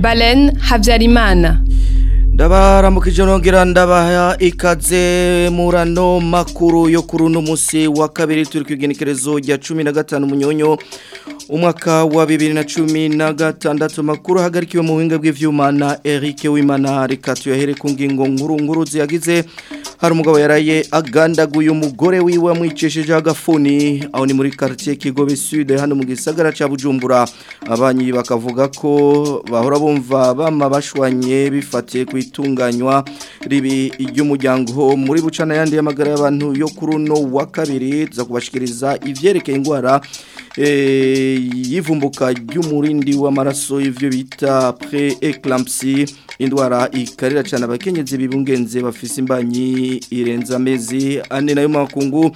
Baleine Habyarimana ndabaramukije nongera ndabaha ikaze murano makuru yo kuri uno munsi wa kabiri turi ku igenekerezo rya cumi na gatanu umunyonyo umwaka wa bibiri na cumi na gatandatu makuru ahagarikiwe mu buhinga bw'ibyuma na eric wimana reka tuyahere ku ngingo nkuru nkuru ziyagize hari umugabo yaraye agandaguye umugore wiwe amwicishijeho agafuni aho ni muri quartier Kigobe Sud hano mu gisagara ca Bujumbura abanyi bakavuga ko bahora bumva bamabashwanye bifatiye ku itunganywa ribi ry'umujyango muri bucana yandi y'amagara y'abantu yo kuruno wa kabiri tuzakubashikiriza ivyerekeye ingwara Eh, y'ivumbuka ry'umurindi w'amaraso y'ibyo bita pre eclampsy indwara ikarira cyane abakenyezi bibungenze bafise imbanyi irenza amezi ane nayo makungu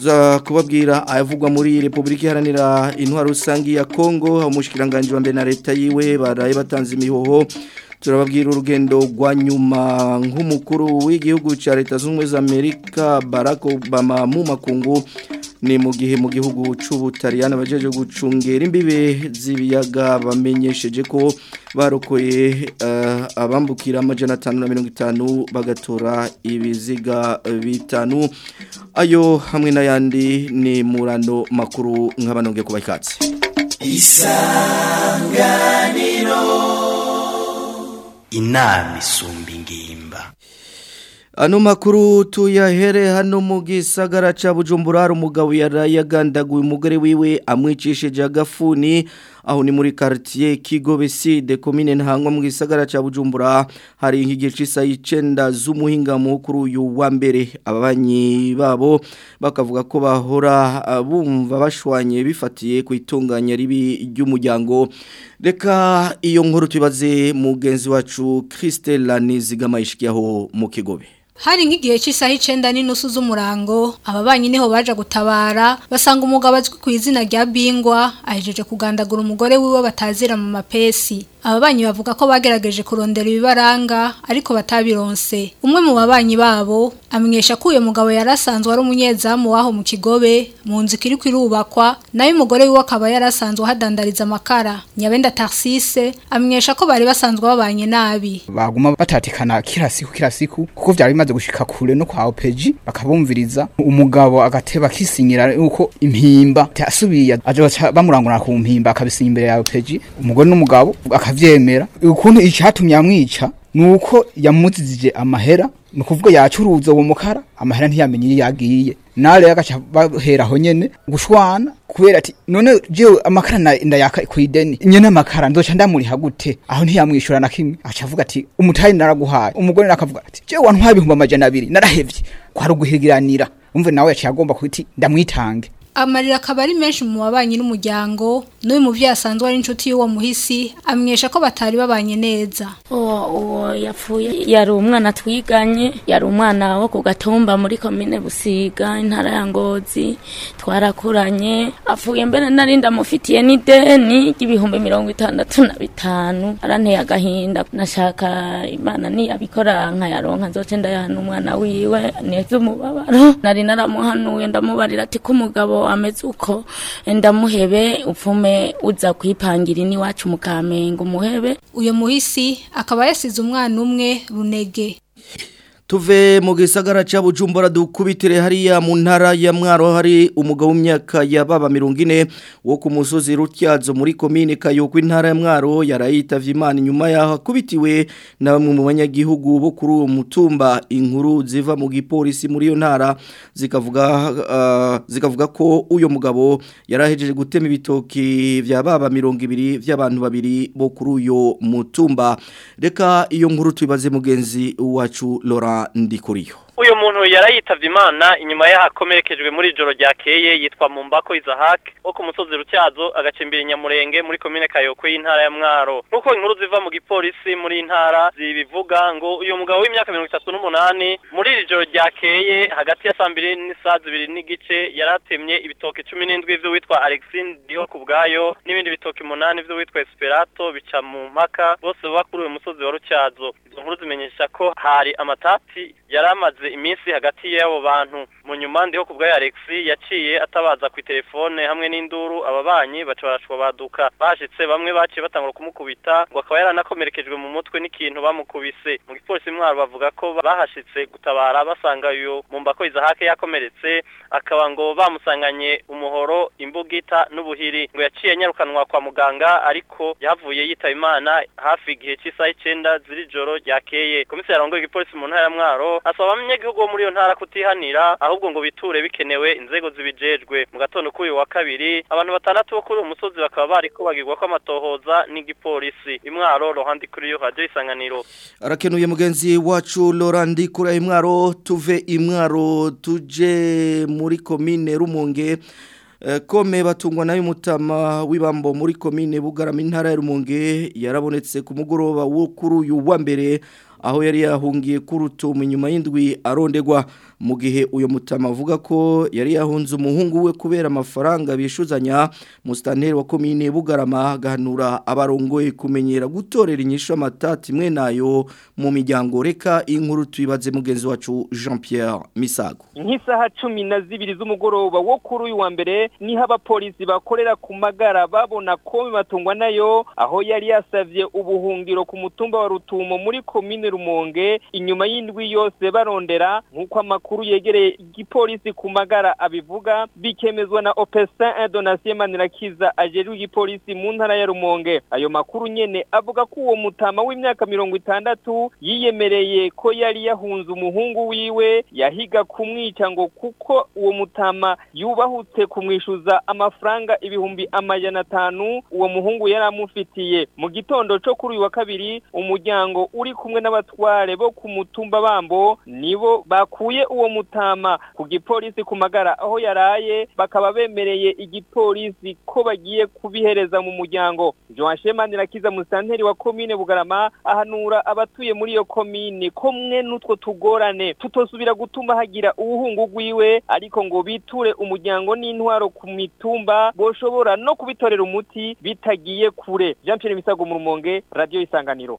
za kubabwira ayavugwa muri Republika Iharanira intwaro rusangi ya Kongo umushikiranganje wa mbere na leta yiwe baraye batanze imihoho turababwira urugendo rwa nyuma nk'umukuru w'igihugu cya leta zumwe za Amerika Barack Obama mu makungu ni mu gihe mu gihugu cy'ubutariyani abajeje gucungera imbibe z'ibiyaga bamenyesheje ko barokoye eh, abambukira amajana atanu na mirongo itanu bagatora ibiziga bitanu ayo hamwe n'ayandi ni murano makuru nk'abanonge kuba ikatsi isanganiro inama isumba ingimba Ano makuru tuyahere hano mu gisagara ca Bujumbura hari umugabo yarayagandaguye umugore wiwe amwicishije Jagafuni aho ni muri Kigobe si Kigobeside commune ntango mu gisagara ca Bujumbura hari igice isa y'icenda z'umuhinga mukuru uyu wa mbere ababanyi babo bakavuga ko bahora ah, bumva bashwanye bifatiye ku itunganya ribi ry'umujyango reka iyo nkuru tubaze mugenzi wacu Christelle Nizigama ishikiyaho mu Kigobe hari nk'igihe cy'isaha icyenda n'inusu z'umurango aba banyineho baje gutabara basanga umugabo azwi ku izina rya bingwa ahejeje kugandagura umugore wiwe batazira mu mapesi ababanyi bavuga ko bagerageje kurondera ibibaranga ariko batabironse umwe mu babanyi babo amenyesha ko uyu mugabo yari asanzwe ari umunyezamu waho mu kigobe mu nzu ikiri kwirubakwa nayo umugore we akaba yari asanzwe ahadandariza amakara nyabenda tarsise amenyesha ko bari basanzwe babanye nabi baguma batatikana kira siku kira siku kuko byari bimaze gushika kure no kwa opeji bakabumviriza umugabo agateba kisinyira uko impimba yasubiye aje bamurangura ku mpimba akabisinya imbere ya opeji umugore n'umugabo akaba aravyemera ukuntu icyatumye yamwica nuko yamuzije amahera nukuvuga yacuruza uwo mukara amahera ntiyamenye iyo yagiye nare yagaca baheraho nyene gushwana kubera ati none jewe amakara ndayaka kwideni nyene amakara ndoca ndamuriha gute aho ntiyamwishura na kimwe aca avuga ati umutari naraguhaye umugore nakavuga ati jewe wantwaye ibihumbi amajana abiri narahevye kwaruguhiriranira umve nawe yaciye agomba kuti ndamwitange amarira akaba ari menshi mu babanye n'umuryango n'uyu mubyeyi asanzwe ari inshuti y'uwo muhisi amwesha ko batari babanye neza uwo yapfuye yari umwana twiganye yari umwana wo ku gatumba muri komine busiga intara ya ngozi twarakuranye apfuye mbere nari ndamufitiye n'ideni ry'ibihumbi mirongo itandatu na bitanu aranteye agahinda nashaka imana niyabikora nkayaronka nzoce ndayahana umwana wiwe neza umubabaro nari naramuhanuye ndamubarira ati k'umugabo ameze uko ndamuhebe upfume uza kuyipangira n'iwacu mu kamenge umuhebe uyu muhisi akaba yasize umwana umwe runege tuve mu gisagara cya bujumbura dukubitire hariya mu ntara ya mwaro hari umugabo w'imyaka ya baba mirongo ine wo ku musozi rutyazo muri komine kayoko intara ya mwaro yarayitavye imana nyuma yaho akubitiwe na bamwe mu banyagihugu bo kuri uwo mutumba inkuru ziva mu gipolisi muri yo ntara zikavuga uh, zikavuga ko uyo mugabo yarahejeje gutema ibitoki vya baba mirongo ibiri vy'abantu babiri bo kuri uyo mutumba reka iyo nkuru tubibaze mugenzi wacu Laurent ndi kuriyo uyu muntu yarayitabye imana inyuma yaho akomerekejwe muri joro ryakeye yitwa mumbako izahak wo ku musozi rutyazo agacimbira nyamurenge muri komine kayokwe y'intara ya mwaro nk'uko inkuru ziva mu gipolisi muri intara zibivuga ngo uyu mugabo w'imyaka mirongo itatu n'umunani muri iri joro ryakeye hagati ya saa mbiri n'isaa zibiri n'igice yaratemye ibitoki cumi n'indwi vy'uwitwa alexine diho ku bwayo n'ibindi bitoki umunani vy'uwitwa esperato bica mu mpaka bose baba kuri uyu musozi wa rutyazo izo nkuru zimenyesha ko hari amatati yari amaze hashize iminsi hagati y'abo bantu mu nyuma ndiho kubwa Alex yaciye atabaza ku telefone hamwe n'induru aba banyi baca barashwa baduka bashitse bamwe baciye batangura kumukubita ngo akaba yaranakomerekejwe mu mutwe n'ikintu bamukubise mu gipolisi mwaro bavuga ko bahashitse gutabara basanga uyu mumbako Izahake yakomeretse akaba ngo bamusanganye umuhoro imbugita n'ubuhiri ngo yaciye nyarukanwa kwa muganga ariko yavuye yitaba imana hafi igihe cy'isaha icyenda ziri joro yakeye komisari arongoye igipolisi mu ntara ya Mwaro asaba bamwe abanyagihugu bo muri iyo ntara kutihanira ahubwo ngo biture bikenewe inzego zibijejwe mu gatondo kuri uyu wa kabiri abantu batandatu bo kuri uyu musozi bakaba bari kubagirwa kw'amatohoza n'igipolisi imwaro rohandi kuri iyo radiyo isanganiro arakenuye mugenzi wacu lorandi kuri imwaro tuve imwaro tuje muri komine rumunge eh, kome batungwa nayo umutama w'ibambo muri komine bugarama intara ya rumunge yarabonetse ku mugoroba wo kuri uyu wa mbere aho yari yahungiye kurutumu nyuma y'indwi arondegwa mu gihe uyu mutama avuga ko yari yahunze umuhungu we kubera amafaranga bishuzanya musitanteri wa komine bugarama agahanura abarongoye kumenyera gutorera inyishu amatati imwe nayo mu miryango reka inkuru tuyibaze mugenzi wacu jean Pierre misago nk'isaha cumi na zibiri z'umugoroba wo kuri uyu wa mbere niho abapolisi bakorera ku magara babona ko bibatungwa nayo aho yari yasabye ubuhungiro ku mutumba wa rutumo muri komine rumonge inyuma y'indwi yose barondera nk'uko amakuru makuru yegereye igipolisi ku magara abivuga bikemezwa na Opesan Donatien Manirakiza ajejwe igipolisi mu ntara ya Rumonge ayo makuru nyene avuga ko uwo mutama w'imyaka mirongo itandatu yiyemereye ko yari yahunze umuhungu wiwe yahiga kumwica ngo kuko uwo mutama yubahutse kumwishuza amafaranga ibihumbi amajyana atanu uwo muhungu yari amufitiye mu gitondo cyo kuri uyu wa kabiri umuryango uri kumwe n'abatware bo ku mutumba bambo nibo bakuye uwo mutama ku gipolisi ku magara aho yaraye bakaba bemereye igipolisi ko bagiye kubihereza mu muryango Joan Shema Nirakiza musanteri wa komine Bugarama ahanura abatuye muri iyo komine komwe n'utwo tugorane tutosubira gutuma hagira ubuhungu rwiwe ariko ngo biture umuryango n'intwaro ku mitumba boshobora no kubitorera umuti bitagiye kure Jean Pierre Misago mu Rumonge Radio Isanganiro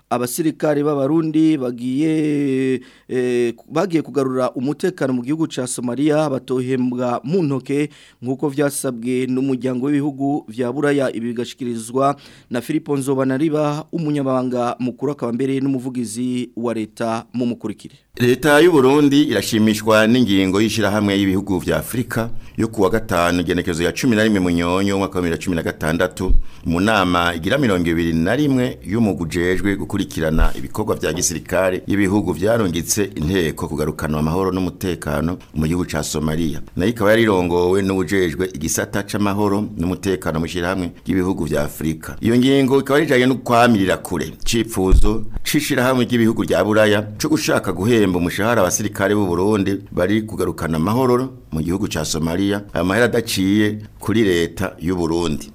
abasirikare b'abarundi bagiye eh, bagiye kugarura umutekano mu gihugu cya Somalia batohembwa mu ntoke nk'uko vyasabwe n'umuryango w'ibihugu bya buraya ibi bigashyikirizwa na philippe nzobanariba umunyamabanga mukuru akaba mbere n'umuvugizi wa leta mumukurikire leta y'u Burundi irashimishwa n'ingingo y'ishyirahamwe y'ibihugu bya afurika yo kuwa gatanu genekezo ya cumi na rimwe munyonyo umwaka wa bibiri cumi na gatandatu mu nama igira mirongo ibiri na rimwe y'umugujejwe gukora gukurikirana ibikorwa bya gisirikare y'ibihugu byarungitse inteko kugarukana amahoro n'umutekano mu gihugu cya Somalia nayo ikaba yarirongowe n'ubujejwe igisata c'amahoro n'umutekano mu shirahamwe ry'ibihugu vya Afrika iyo ngingo ikaba yarijanye no kwamirira kure cipfuzo cishirahamwe ry'ibihugu rya Buraya cyo gushaka guhemba umushahara abasirikare b'u Burundi bari kugarukana amahoro mu gihugu cya Somalia amahera adaciye kuri leta y'u Burundi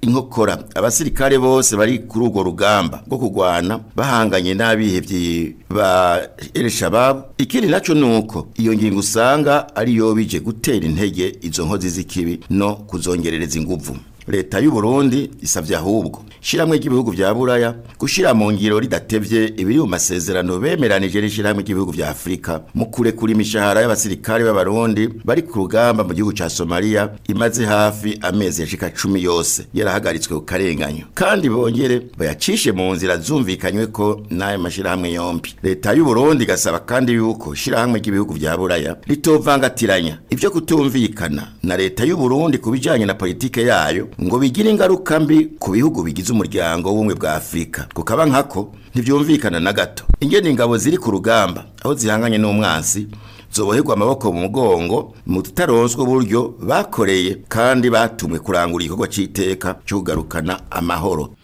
inkokora abasirikare bose bari kuri urwo rugamba rwo kurwana bahanganye n'abihebye ba Elshabab ikindi naco nuko iyo ngingo usanga ariyo bije gutera intege izo nkozi z'ikibi no kuzongerereza inguvu leta y'u Burundi isavye ahubwo shiramwe ry'ibihugu bya Buraya gushira mu ngiro ridatevye ibiri mu masezerano bemeranije n'ishiramwe igihugu bya Afrika mu kure kuri imishahara y'abasirikare b'abarundi bari ku rugamba mu gihugu cya Somalia imaze hafi amezi yashika cumi yose yarahagaritswe ku karenganyo kandi bongere bayacishe mu nzira zumvikanywe ko n'ayo mashirahamwe yombi leta y'u Burundi gasaba kandi yuko shirahamwe ry'ibihugu bya Buraya litovangatiranya Ibyo kutumvikana na leta y'u Burundi ku kubijanye na politike yayo ngo bigire ingaruka mbi ku bihugu bigize umuryango w'ubumwe bwa afurika kukaba nkako ntibyumvikana na gato ingene ingabo ziri ku rugamba aho zihanganye n'umwansi zoboherwa amaboko mu mugongo mu tutaronswe uburyo bakoreye kandi batumwe kurangura igikorwa cy'iteka cyo kugarukana amahoro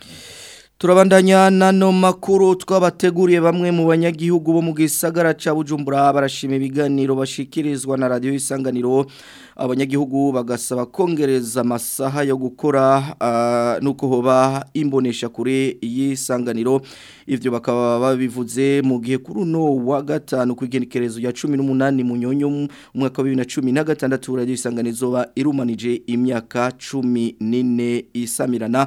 turabandanya nano makuru twabateguriye bamwe mu banyagihugu bo mu gisagara ca bujumbura barashima ibiganiro bashyikirizwa na Radio isanganiro abanyagihugu bagasaba kongereza amasaha yo gukora ah, nuko hoba imbonesha kure y'isanganiro ibyo bakaba babivuze mu gihe kuri uno wa gatanu ku igenekerezo ya cumi n'umunani mu nyonyo umwaka wa bibiri na cumi na gatandatu radiyo y'isanganiro izoba irumanije imyaka cumi n'ine isamirana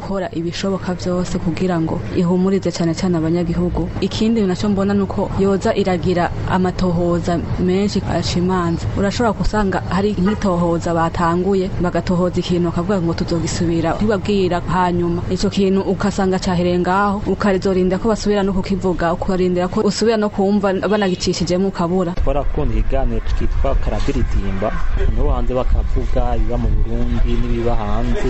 gukora ibishoboka byose kugira ngo ihumurize cyane cyane abanyagihugu ikindi nacyo mbona ni uko yoza iragira amatohoza menshi ashimanza urashobora usanga hari nk'itohoza batanguye bagatohoza ikintu bakavuga ngo tuzogisubira ntibabwira hanyuma icyo kintu ugasanga cyahereye ngaho ukazorinda ko basubira no kukivuga ukarindira ko usubira no kumva banagicishijemo ukabura twarakunda ikiganiro kitwa karadiridimba nibo hanze bakavuga ibiba mu burundi n'ibiba hanze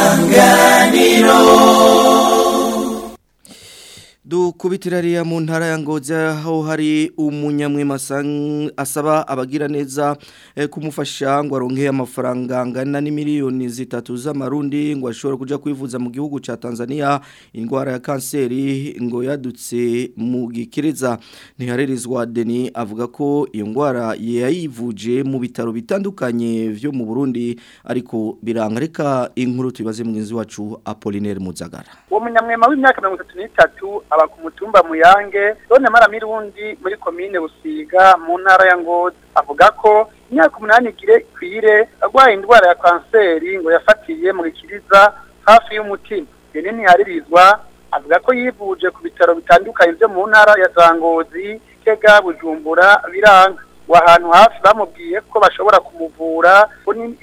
isanganiro dukubitira mu ntara ya ngozi aho hari umunyamwemasa asaba abagira neza eh, kumufasha ngo arongere amafaranga angana n'imiliyoni zitatu z'amarundi ngo ashobore kujya kwivuza mu gihugu cya tanzania indwara ya kanseri ngo yadutse mu gikereza ntiharerizwa deni avuga ko iyo ndwara yayivuje mu bitaro bitandukanye byo mu burundi ariko birangarika inkuru tubaze mugenzi wacu apolinaire muzagara uwo munyamwema w'imyaka mirongo aba ku mutumba muyange none maramirundi muri komine busiga mu ntara ya ngozi avuga ko imyaka umunani igire kwire arwaye indwara ya kanseri ngo yafatiye mu gikiriza hafi y'umutima iyo ntiharizwa avuga ko yivuje ku bitaro bitandukanye byo mu ntara ya zangozi tega bujumbura biranga ahantu hafi bamubwiye ko bashobora kumuvura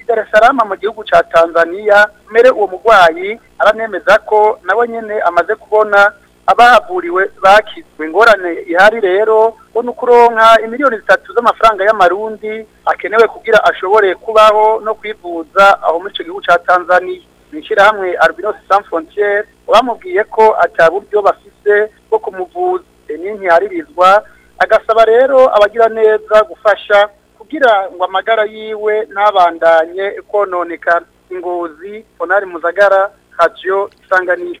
Dar es Salaam mu gihugu cya tanzania mbere uwo murwayi aranemeza ko nawe nyine amaze kubona abahavuriwe bakizwe ingorane ihari rero ngo ni ukuronka imiliyoni zitatu z'amafaranga y'amarundi akenewe kugira ashobore kubaho no kwivuza aho muri icyo gihugu cya tanzania mu ishyirahamwe albinosi san frontiere bamubwiye ko ataburyo bafise bwo kumuvuza e, n'intiharirizwa agasaba rero abagira neza gufasha kugira ngo amagara yiwe ntabandanye kononekana ingozi onari muzagara radiyo isanganisha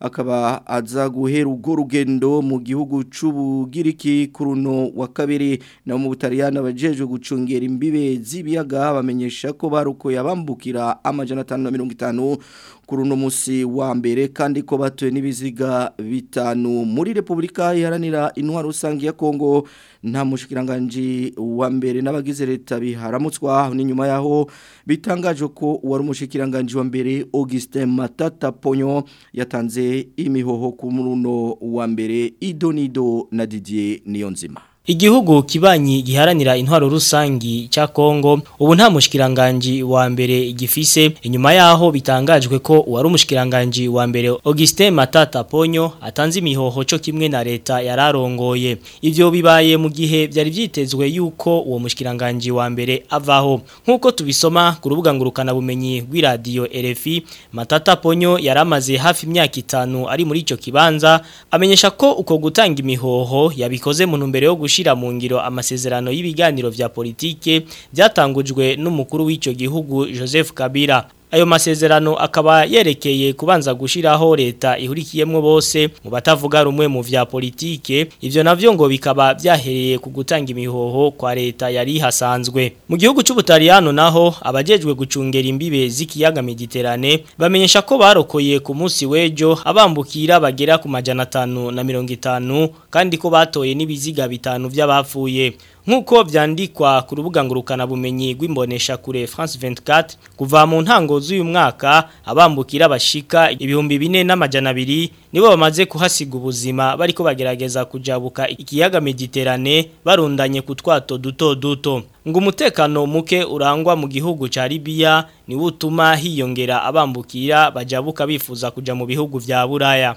akaba aza guhera urwo rugendo mu gihugu cy'ubugiriki ku runo wa kabiri na mu butariyani abajejwe gucungera imbibe z'ibiyaga bamenyesha ko barukoye yabambukira amajana atanu na mirongo itanu kuri wa mbere kandi ko batuye n'ibiziga bitanu muri repubulika iharanira intwaro rusange ya kongo nta mushikiranganji wa mbere n'abagize leta biharamutswa n'inyuma yaho bitangaje ko wari umushikiranganji wa mbere augustin matata ponyo yatanze imihoho ku muruno wa mbere idonido na didier niyo Igihugu kibanyi giharanira intwaro rusangi cya Kongo ubu nta mushikiranganje wa mbere gifise inyuma yaho bitangajwe ko wari umushikiranganje wa mbere Augustin Matata Ponyo atanze imihoho cyo kimwe na leta yararongoye ivyo bibaye mu gihe byari byitezwe yuko uwo mushikiranganje wa mbere avaho nkuko tubisoma ku rubuga ngurukana bumenyi rw'iradio RFI Matata Ponyo yaramaze hafi imyaka itanu ari muri icyo kibanza amenyesha ko uko gutanga imihoho yabikoze mu ntumbero yo gushira mu ngiro amasezerano y'ibiganiro vya politike byatangujwe n'umukuru w'icyo gihugu Joseph Kabila ayo masezerano akaba yerekeye kubanza gushyiraho leta ihurikiyemo bose mu batavuga rumwe mu vya politike ivyo navyo ngo bikaba byahereye ku gutanga imihoho kwa leta yari hasanzwe mu gihugu cy'ubutariyano naho abajejwe gucungera imbibe z'ikiyaga mediterane bamenyesha ko barokoye ku munsi w'ejo abambukira bagera ku majana atanu na mirongo itanu kandi ko batoye n'ibiziga bitanu by'abapfuye nk'uko byandikwa ku rubuga ngurukanabumenyi kure France 24 kuva mu ntango z'uyu mwaka abambukira bashika ibihumbi bine n'amajana nibo bamaze kuhasiga ubuzima bariko bagerageza kujabuka ikiyaga Mediterane barundanye kutwato duto duto ngo umutekano muke urangwa mu gihugu ca Libya ni utuma hiyongera abambukira bajabuka bifuza kuja mu bihugu vya Buraya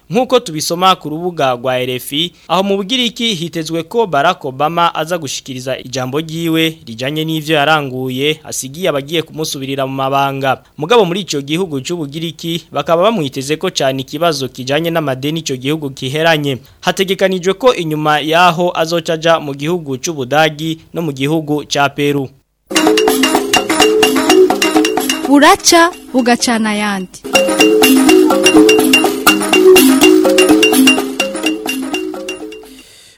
nk'uko tubisoma ku rubuga rwa rfi aho mu bugiriki hitezwe ko barack obama aza gushyikiriza ijambo giwe rijyanye n'ibyo yaranguye asigiye abagiye kumusubirira mu mabanga mugabo muri icyo gihugu cy'ubugiriki bakaba bamwiteze ko cyane ikibazo kijyanye n'amadeni icyo gihugu kiheranye hategekanijwe ko inyuma y'aho azocaja mu gihugu cy'ubudagi no mu gihugu cya peru buraca bugacana ayandi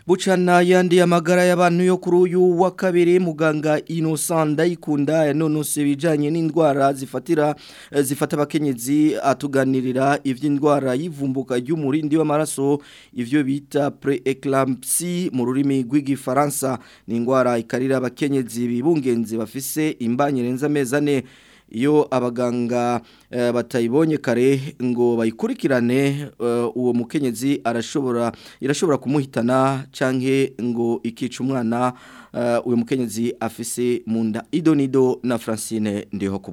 bucana yandi amagara y'abantu yo kuri uyu wa kabiri muganga Innocent Ndayikunda yanonose bijanye n'indwara zifatira eh, zifata abakenyezi atuganirira ivy'indwara y'ivumbuka ry'umurindi w'amaraso ivyo bita pre-eclampsy mu rurimi rw'igifaransa ni indwara ikarira abakenyezi bibungenzi bafise imbanyirenza amezi ane iyo abaganga eh, batayibonye kare ngo bayikurikirane eh, uwo mukenyezi arashobora irashobora kumuhitana cyangwa ngo ikica umwana eh, uyu mukenyezi afise munda nda idonido na francine ndiho ku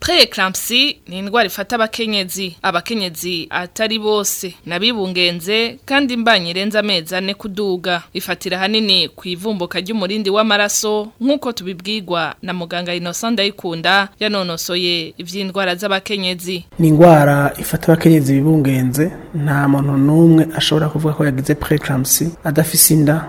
Preeclampsy ni indwara ifata abakenyezi abakenyezi atari bose nabibungenze kandi imbanye irenze amezi ane kuduga ifatira hanini ku ivumbuka ry'umurindi w'amaraso nk'uko tubibwirwa na muganga Innocent Ndayikunda yanonosoye iby'indwara z'abakenyezi ni indwara ifata abakenyezi bibungenze nta muntu n'umwe ashobora kuvuga ko yagize preeclampsy adafise inda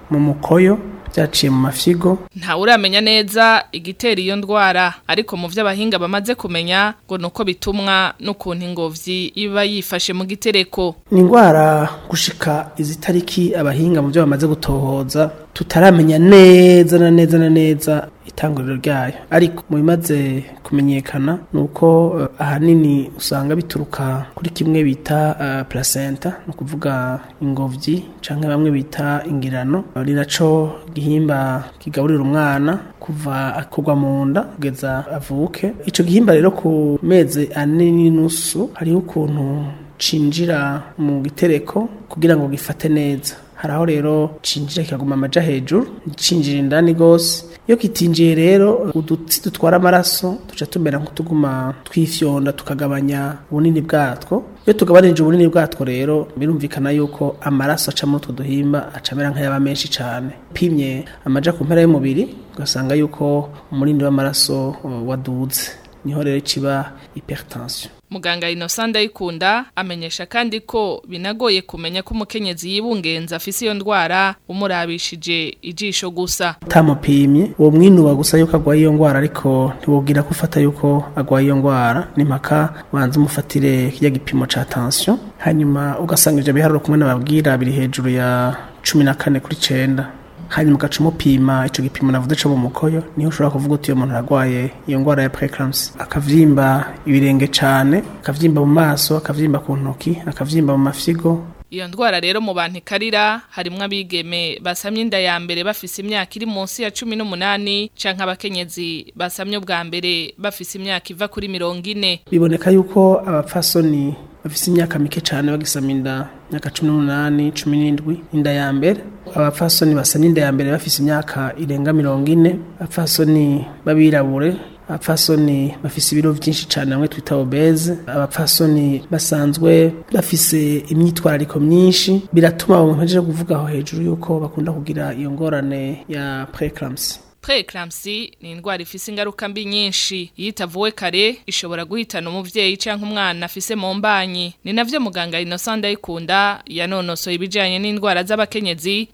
mu mukoyo byaciye mu mafyigo ntawe uramenya neza igitera iyo ndwara ariko mu by'abahinga bamaze kumenya ngo ni bitumwa n'ukuntu ingobyi iba yifashe mu gitereko ni indwara gushika izi tariki abahinga mu byo bamaze gutohoza tutaramenya neza na neza na neza itanguriro ryayo ariko mu bimaze kumenyekana ni uko eh, ahanini usanga bituruka kuri kimwe bita eh, placenta ni ukuvuga ingobyi cyangwa bamwe bita ingirano ni nacyo gihimba kigaburira umwana kuva akugwa mu nda kugeza avuke icyo gihimba rero ku mezi ane n'inusu hariho ukuntu cinjira mu gitereko kugira ngo gifate neza haraho rero cinjira kikaguma amaja hejuru cinjira indani gose iyo kitinjiye rero udutsi dutwara amaraso tuca tumera nk'utuguma twifyonda tukagabanya ubunini bwatwo iyo tugabanije ubunini bwatwo rero birumvikana yuko amaraso aca muri utwo duhimba acamera nk'ayaba menshi cyane pimye amaja ku mpera y'umubiri ugasanga yuko umurindi w'amaraso uh, waduze niho rero kiba hypertension muganga Innocent Ndayikunda amenyesha kandi ko binagoye kumenya ko umukenyezi yibungenza afise iyo ndwara umurabishije ijisho gusa tamupimye uwo mwinuba gusa yuko agwaye iyo ndwara ariko ntiwubwira ko yuko agwaye iyo ndwara n'impaka banza umufatire kijya gipimo ca tension hanyuma ugasanga ivyo biharuro kumwe nababwira hejuru ya cumi na kane kuri cenda hanyuma ugaca umupima icyo gipimo navuze cyo mu mukoyo niho ushobora kuvuga uti uyu muntu ararwaye iyo ndwara ya prekaramusi akabyimba ibirenge cyane akabyimba mu maso akabyimba ku ntoki akabyimba mu mafigo. iyo ndwara rero mu bantu ikarira harimo abigeme basamye inda ya mbere bafise imyaka iri munsi ya cumi n'umunani canke abakenyezi basamye ubwa mbere bafise imyaka iva kuri mirongo ine biboneka yuko abapfasoni bafise imyaka mike cyane bagisama inda imyaka cumi n'umunani cumi n'indwi inda ya mbere abapfasoni basamye inda ya mbere bafise imyaka irenga mirongo ine abapfasoni b'abirabure abapfasoni bafise ibiro byinshi cyane hamwe twita obeze abapfasoni basanzwe bafise imyitwarariko myinshi biratuma abantu baje kuvuga aho hejuru yuko bakunda kugira iyo ngorane ya preeclampsia preeclampsia ni indwara ifise ingaruka mbi nyinshi yitavuwe kare ishobora guhitana umubyeyi canke umwana afise mu mbanyi ni navyo muganga Innocent Ndayikunda yanonosoye ibijyanye n'indwara z'abakenyezi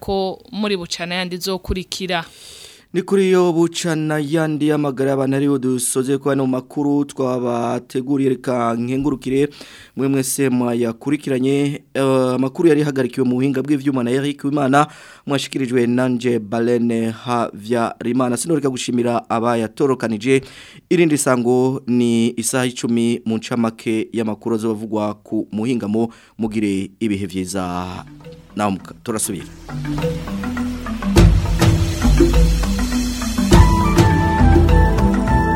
ko muri bucana yandi zokurikira ni kuri yo bucana yandi y'amagara y'abantu ariyo dusoze kuba no makuru twabateguriye reka nkengurukire mwe mwese mwayakurikiranye amakuru eh, yari hagarikiwe mu buhinga bw'ivyuma na Eric Wimana mwashikirijwe nanje Balene Havyarimana sinoreka gushimira abayatorokanije irindi sango ni isaha 10 mu ncamake y'amakuru azovugwa ku muhingamo mugire ibihe vyiza namuka turasubira